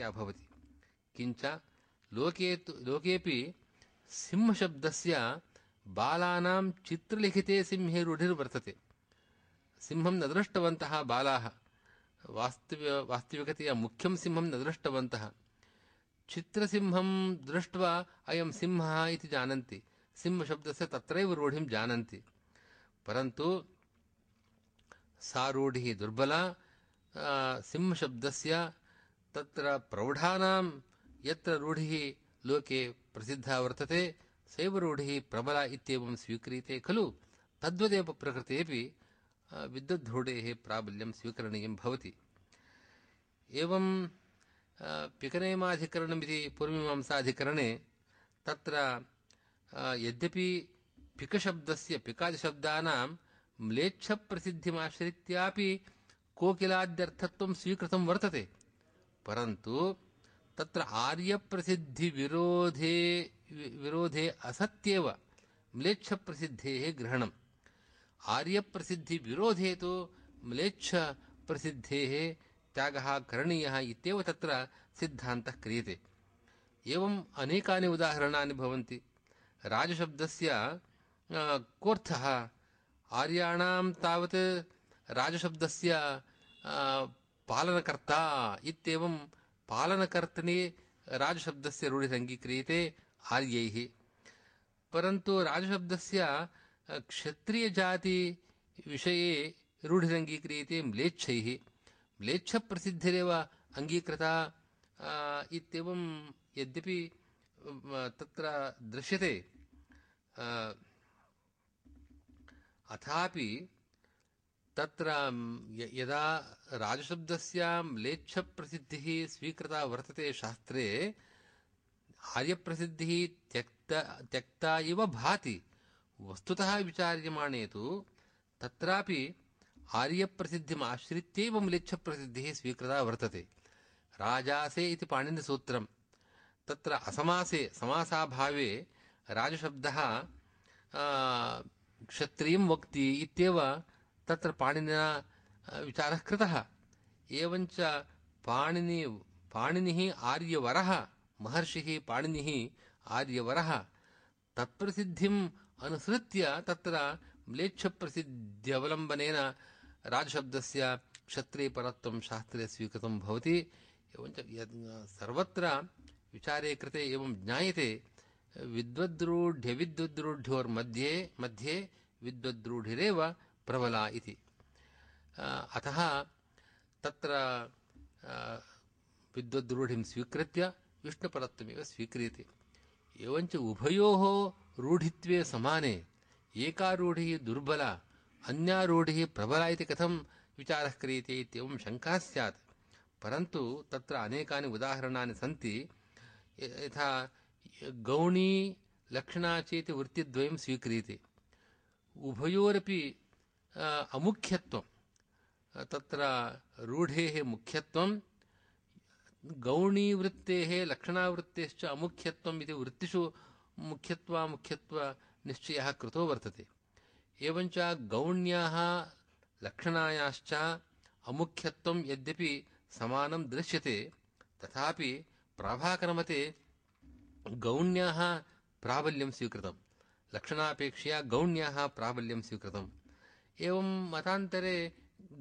व्याख्या भवति किञ्च लोके तु, लोकेऽपि सिंहशब्दस्य बालानां चित्रलिखिते सिंहे रूढिर्वर्तते सिंहं न दृष्टवन्तः बालाः। वास्तव वास्तविकतया मुख्यं सिंहं न दृष्टवन्तः। चित्रसिंहं दृष्ट्वा अयं सिंहः इति जानन्ति। सिंहशब्दस्य तत्रैव रूढिं जानन्ति। परन्तु सा रूढिः दुर्बला। सिंहशब्दस्य तत्र प्रौढानां यत्र रूढिः लोके प्रसिद्धा वर्तते, सैव रूढिः प्रबला इत्येवं स्वीक्रियते खलु। तद्वदेव प्रकृतेऽपि विद्युद्रूढेः प्राबल्यं स्वीकरणीयं भवति। एवं पिकनेमाधिकरणमिति पूर्वमीमांसाधिकरणे तत्र यद्यपि पिकशब्दस्य पिकादिशब्दानां म्लेच्छप्रसिद्धिमाश्रित्यापि कोकिलाद्यर्थत्वं स्वीकृतं वर्तते। परन्तु तत्र आर्यप्रसिद्धिविरोधे विरोधे असत्येव म्लेच्छप्रसिद्धेः ग्रहणम्। आर्यप्रसिद्धिविरोधे तु म्लेच्छप्रसिद्धेः त्यागः करणीयः इत्येव तत्र सिद्धान्तः क्रियते। एवम् अनेकानि उदाहरणानि भवन्ति। राजशब्दस्य कोऽर्थः? आर्याणां तावत् राजशब्दस्य पालनकर्ता इत्येवं पालनकर्तने राजशब्दस्य रूढिरङ्गीक्रियते आर्यैः। परन्तु राजशब्दस्य क्षत्रियजातिविषये रूढिरङ्गीक्रियते म्लेच्छैः। म्लेच्छप्रसिद्धिरेव अङ्गीकृता इत्येवं यद्यपि तत्र दृश्यते। अथापि तत्र यदा राजशब्दस्य म्लेच्छप्रसिद्धिः स्वीकृता वर्तते शास्त्रे, आर्यप्रसिद्धिः त्यक्त, त्यक्ता इव भाति, वस्तुतः विचार्यमाणे तु, तत्रापि आर्यप्रसिद्धिम् आश्रित्यैव म्लेच्छप्रसिद्धिः स्वीकृता वर्तते। राजासे इति पाणिनिसूत्रम्। तत्र असमासे, समासाभावे राजशब्दः क्षत्रियं वक्ति इत्येव तत्र पाणिनिना विचारः कृतः। एवञ्च पाणिनि, पाणिनिः आर्यवरः, महर्षिः पाणिनिः आर्यवरः। तत्प्रसिद्धिम् अनुसृत्य तत्र म्लेच्छप्रसिद्ध्यवलम्बनेन राजशब्दस्य क्षत्रियपरत्वं शास्त्रे स्वीकृतं भवति। एवञ्च सर्वत्र विचारे कृते एवं ज्ञायते विद्वद्रूढ्यविद्वद्रूढ्योर्मध्ये मध्ये विद्वद्रूढिरेव प्रबला इति। अतः तत्र विद्वद्रूढिं स्वीकृत्य विष्णुपरत्वमेव स्वीक्रियते। एवञ्च उभयोः रूढित्वे समाने एका रूढिः दुर्बला अन्या रूढिः प्रबला इति कथं विचारः क्रियते इत्येवं शङ्का स्यात्। परन्तु तत्र अनेकानि उदाहरणानि सन्ति। यथा गौणी लक्षणा चेति वृत्तिद्वयं स्वीक्रियते। उभयोरपि अमुख्यत्वं. तत्र रूढेः मुख्यत्वं गौणीवृत्तेः लक्षणावृत्तेश्च अमुख्यत्वम् इति वृत्तिषु मुख्यत्वामुख्यत्वनिश्चयः कृतो वर्तते. एवञ्च गौण्याः लक्षणायाश्च अमुख्यत्वं यद्यपि समानं दृश्यते तथापि प्राभाकरमते गौण्याः प्राबल्यं स्वीकृतं. लक्षणापेक्षया गौण्याः प्राबल्यं स्वीकृतम् एवं मतान्तरे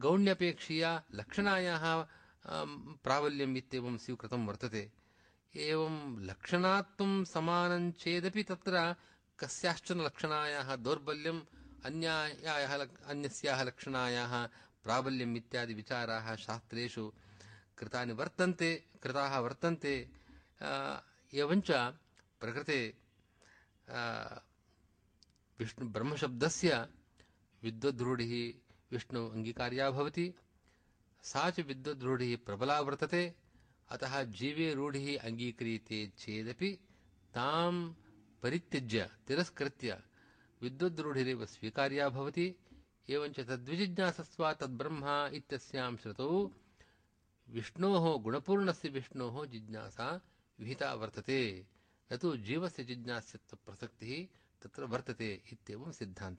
गौण्यपेक्षया लक्षणायाः प्राबल्यम् इत्येवं स्वीकृतं वर्तते। एवं लक्षणात्वं समानं चेदपि तत्र कस्याश्चन लक्षणायाः दौर्बल्यम् अन्यायाः अन्यस्याः लक्षणायाः प्राबल्यम् इत्यादि विचाराः शास्त्रेषु कृतानि वर्तन्ते, कृताः वर्तन्ते। एवञ्च प्रकृते विष्णु ब्रह्मशब्दस्य विद्वद्रूढिः विष्णु अङ्गीकार्या भवति। प्रबला वर्तते। अतः जीवे रूढिः अङ्गीक्रियते चेदपि तां परित्यज्य, तिरस्कृत्य विद्वद्रूढिरेव स्वीकार्या भवति। एवञ्च तद्विजिज्ञासस्व तद्ब्रह्म इत्यस्यां श्रुतौ विष्णोः गुणपूर्णस्य विष्णोः जिज्ञासा विहिता वर्तते। न तु जीवस्य जिज्ञास्यत्वप्रसक्तिः तत्र वर्तते इत्येवं सिद्धान्तः